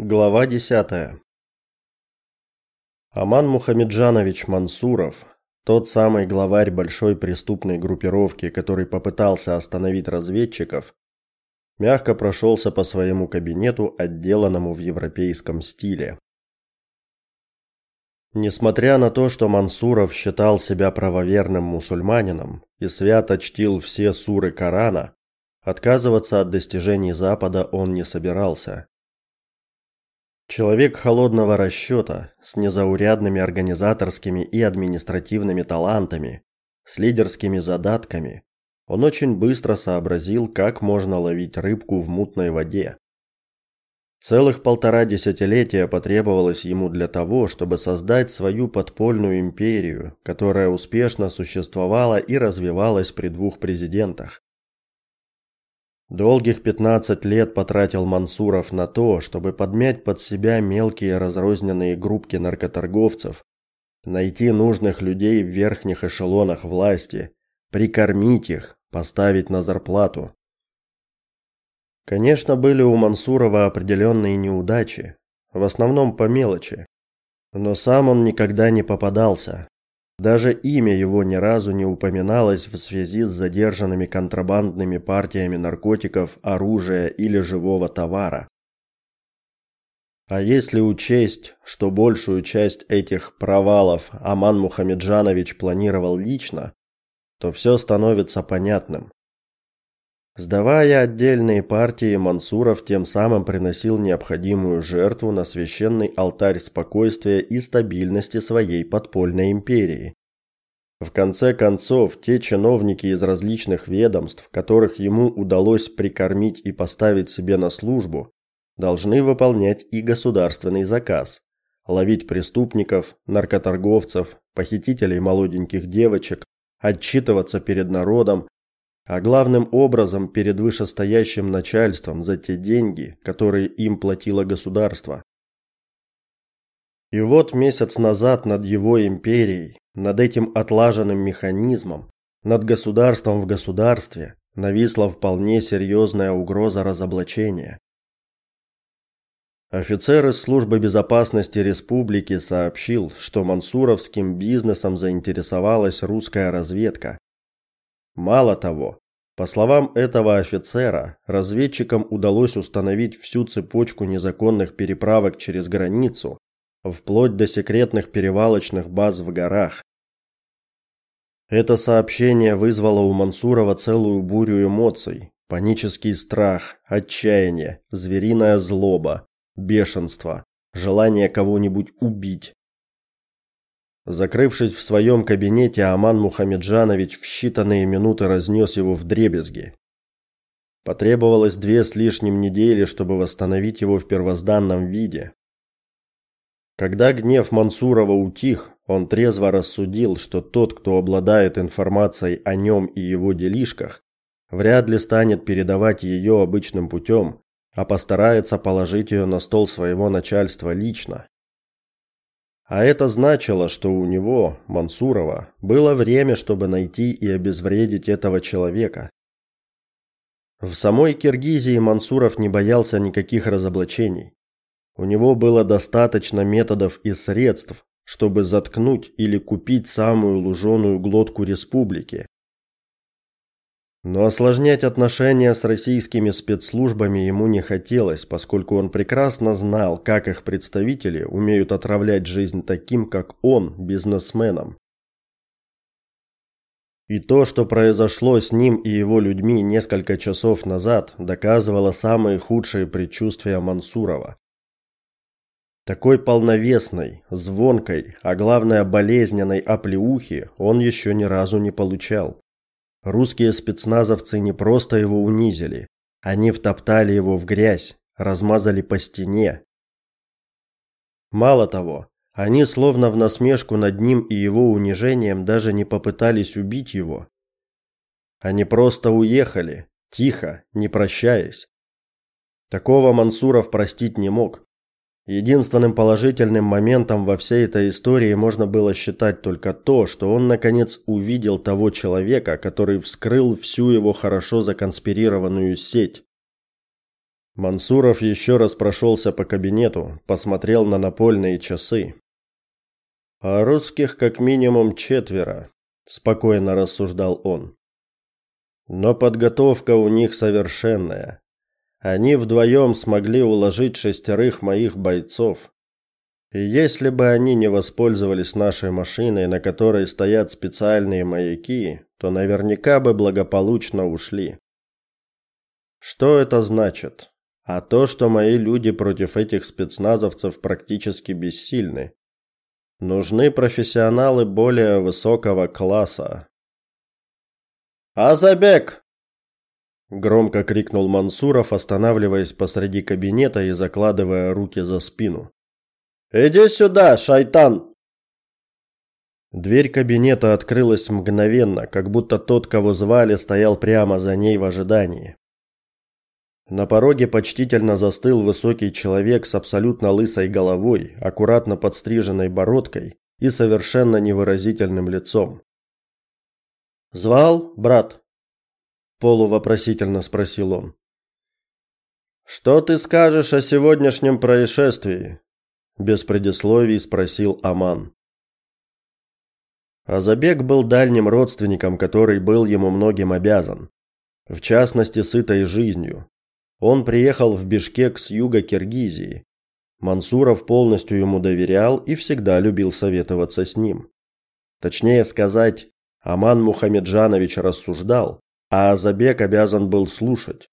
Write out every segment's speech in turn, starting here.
Глава 10. Аман Мухамеджанович Мансуров, тот самый главарь большой преступной группировки, который попытался остановить разведчиков, мягко прошелся по своему кабинету, отделанному в европейском стиле. Несмотря на то, что Мансуров считал себя правоверным мусульманином и свято чтил все суры Корана, отказываться от достижений Запада он не собирался. Человек холодного расчёта с незаурядными организаторскими и административными талантами, с лидерскими задатками, он очень быстро сообразил, как можно ловить рыбку в мутной воде. Целых полтора десятилетия потребовалось ему для того, чтобы создать свою подпольную империю, которая успешно существовала и развивалась при двух президентах. Долгих 15 лет потратил Мансуров на то, чтобы подмять под себя мелкие разрозненные группки наркоторговцев, найти нужных людей в верхних эшелонах власти, прикормить их, поставить на зарплату. Конечно, были у Мансурова определенные неудачи, в основном по мелочи. Но сам он никогда не попадался, даже имя его ни разу не упоминалось в связи с задержанными контрабандными партиями наркотиков, оружия или живого товара. А если учесть, что большую часть этих провалов Аман Мухамеджанович планировал лично, то все становится понятным. Сдавая отдельные партии, Мансуров тем самым приносил необходимую жертву на священный алтарь спокойствия и стабильности своей подпольной империи. В конце концов, те чиновники из различных ведомств, которых ему удалось прикормить и поставить себе на службу, должны выполнять и государственный заказ ловить преступников, наркоторговцев, похитителей молоденьких девочек, отчитываться перед народом, а главным образом перед вышестоящим начальством за те деньги, которые им платило государство. И вот месяц назад над его империей, над этим отлаженным механизмом, над государством в государстве нависла вполне серьезная угроза разоблачения. Офицер из службы безопасности республики сообщил, что мансуровским бизнесом заинтересовалась русская разведка, Мало того, по словам этого офицера, разведчикам удалось установить всю цепочку незаконных переправок через границу, вплоть до секретных перевалочных баз в горах. Это сообщение вызвало у Мансурова целую бурю эмоций: панический страх, отчаяние, звериная злоба, бешенство, желание кого-нибудь убить, Закрывшись в своем кабинете, Аман Мухамеджанович в считанные минуты разнес его вдребезги. Потребовалось две с лишним недели, чтобы восстановить его в первозданном виде. Когда гнев Мансурова утих, он трезво рассудил, что тот, кто обладает информацией о нем и его делишках, вряд ли станет передавать ее обычным путем, а постарается положить ее на стол своего начальства лично. А это значило, что у него, Мансурова, было время, чтобы найти и обезвредить этого человека. В самой Киргизии Мансуров не боялся никаких разоблачений. У него было достаточно методов и средств, чтобы заткнуть или купить самую луженую глотку республики, но осложнять отношения с российскими спецслужбами ему не хотелось, поскольку он прекрасно знал, как их представители умеют отравлять жизнь таким, как он, бизнесменам. И то, что произошло с ним и его людьми несколько часов назад, доказывало самые худшие предчувствия Мансурова. Такой полновесной, звонкой, а главное болезненной оплеухи он еще ни разу не получал. Русские спецназовцы не просто его унизили, они втоптали его в грязь, размазали по стене. Мало того, они словно в насмешку над ним и его унижением даже не попытались убить его. Они просто уехали, тихо, не прощаясь. Такого Мансуров простить не мог. Единственным положительным моментом во всей этой истории можно было считать только то, что он наконец увидел того человека, который вскрыл всю его хорошо законспирированную сеть. Мансуров еще раз прошелся по кабинету, посмотрел на напольные часы. А русских как минимум четверо, спокойно рассуждал он. Но подготовка у них совершенная. Они вдвоем смогли уложить шестерых моих бойцов. И если бы они не воспользовались нашей машиной, на которой стоят специальные маяки, то наверняка бы благополучно ушли. Что это значит? А то, что мои люди против этих спецназовцев практически бессильны. Нужны профессионалы более высокого класса. «Азабек!» Громко крикнул Мансуров, останавливаясь посреди кабинета и закладывая руки за спину. «Иди сюда, шайтан!» Дверь кабинета открылась мгновенно, как будто тот, кого звали, стоял прямо за ней в ожидании. На пороге почтительно застыл высокий человек с абсолютно лысой головой, аккуратно подстриженной бородкой и совершенно невыразительным лицом. «Звал, брат?» – полувопросительно спросил он. «Что ты скажешь о сегодняшнем происшествии?» – без предисловий спросил Аман. Азабек был дальним родственником, который был ему многим обязан, в частности, сытой жизнью, он приехал в Бишкек с юга Киргизии. Мансуров полностью ему доверял и всегда любил советоваться с ним. Точнее сказать, Аман Мухамеджанович рассуждал, а Азабек обязан был слушать.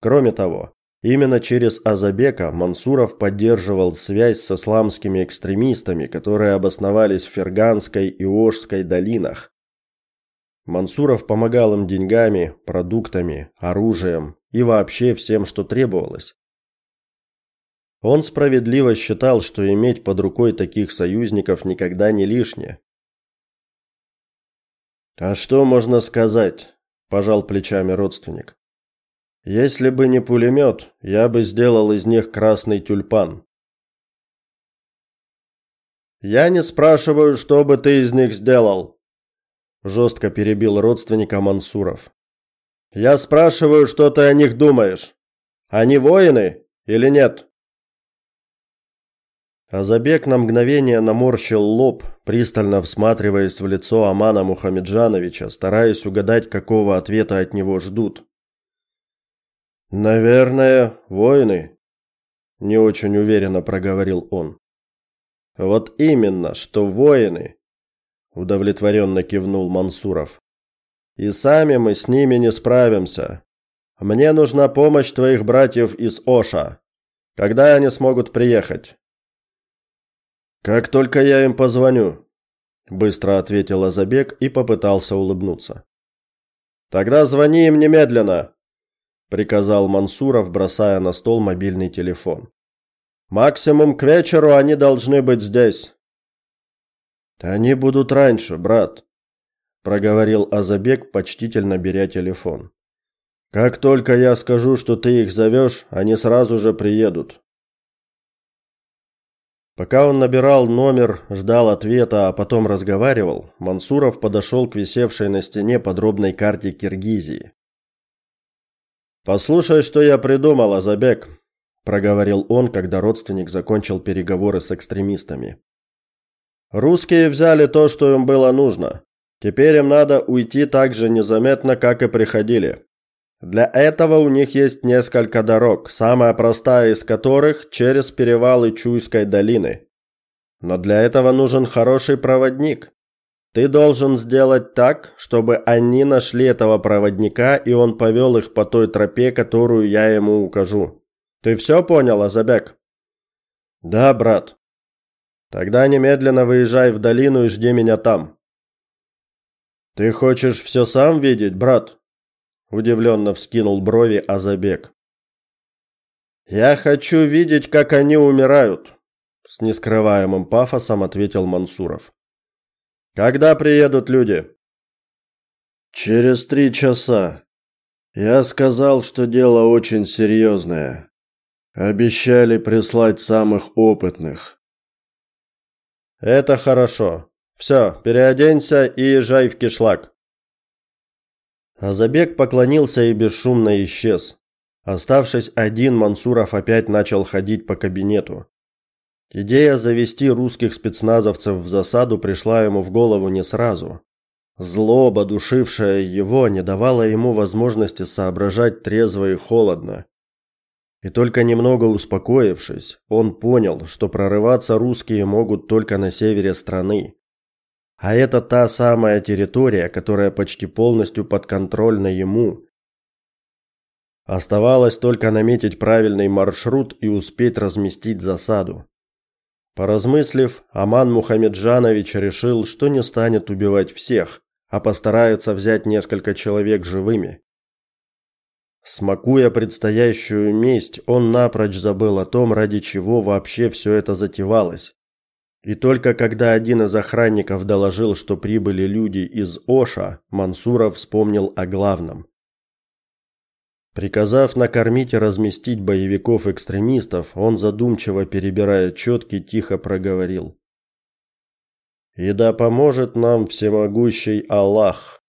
Кроме того, именно через Азабека Мансуров поддерживал связь с исламскими экстремистами, которые обосновались в Ферганской и Ошской долинах. Мансуров помогал им деньгами, продуктами, оружием и вообще всем, что требовалось. Он справедливо считал, что иметь под рукой таких союзников никогда не лишнее. А что можно сказать? Пожал плечами родственник. Если бы не пулемет, я бы сделал из них красный тюльпан. Я не спрашиваю, что бы ты из них сделал, жестко перебил родственника Мансуров. Я спрашиваю, что ты о них думаешь? Они воины или нет? Азабек на мгновение наморщил лоб, пристально всматриваясь в лицо Амана Мухамеджановича, стараясь угадать, какого ответа от него ждут. Наверное, воины, не очень уверенно проговорил он. Вот именно, что воины, удовлетворенно кивнул Мансуров. И сами мы с ними не справимся. Мне нужна помощь твоих братьев из Оша. Когда они смогут приехать? Как только я им позвоню, быстро ответил Азабек и попытался улыбнуться. Тогда звони им немедленно, приказал Мансуров, бросая на стол мобильный телефон. Максимум к вечеру они должны быть здесь. Они будут раньше, брат, проговорил Азабек, почтительно беря телефон. Как только я скажу, что ты их зовешь, они сразу же приедут. Пока он набирал номер, ждал ответа, а потом разговаривал, Мансуров подошел к висевшей на стене подробной карте Киргизии. Послушай, что я придумал, Азабек, проговорил он, когда родственник закончил переговоры с экстремистами. Русские взяли то, что им было нужно. Теперь им надо уйти так же незаметно, как и приходили. Для этого у них есть несколько дорог, самая простая из которых через перевалы Чуйской долины. Но для этого нужен хороший проводник. Ты должен сделать так, чтобы они нашли этого проводника, и он повел их по той тропе, которую я ему укажу. Ты все понял, Азабек? Да, брат. Тогда немедленно выезжай в долину и жди меня там. Ты хочешь все сам видеть, брат? Удивленно вскинул брови Азабек. Я хочу видеть, как они умирают, с нескрываемым пафосом ответил Мансуров. Когда приедут люди? Через три часа. Я сказал, что дело очень серьезное. Обещали прислать самых опытных. Это хорошо. Все, переоденься и езжай в кишлак. Азабек поклонился и бесшумно исчез. Оставшись один, Мансуров опять начал ходить по кабинету. Идея завести русских спецназовцев в засаду пришла ему в голову не сразу. Злоба, душившая его, не давала ему возможности соображать трезво и холодно. И только немного успокоившись, он понял, что прорываться русские могут только на севере страны. А это та самая территория, которая почти полностью подконтрольна ему. Оставалось только наметить правильный маршрут и успеть разместить засаду. Поразмыслив, Аман Мухамеджанович решил, что не станет убивать всех, а постарается взять несколько человек живыми. Смакуя предстоящую месть, он напрочь забыл о том, ради чего вообще все это затевалось. И только когда один из охранников доложил, что прибыли люди из Оша, Мансуров вспомнил о главном. Приказав накормить и разместить боевиков-экстремистов, он задумчиво перебирая четки, тихо проговорил: "И да поможет нам всемогущий Аллах".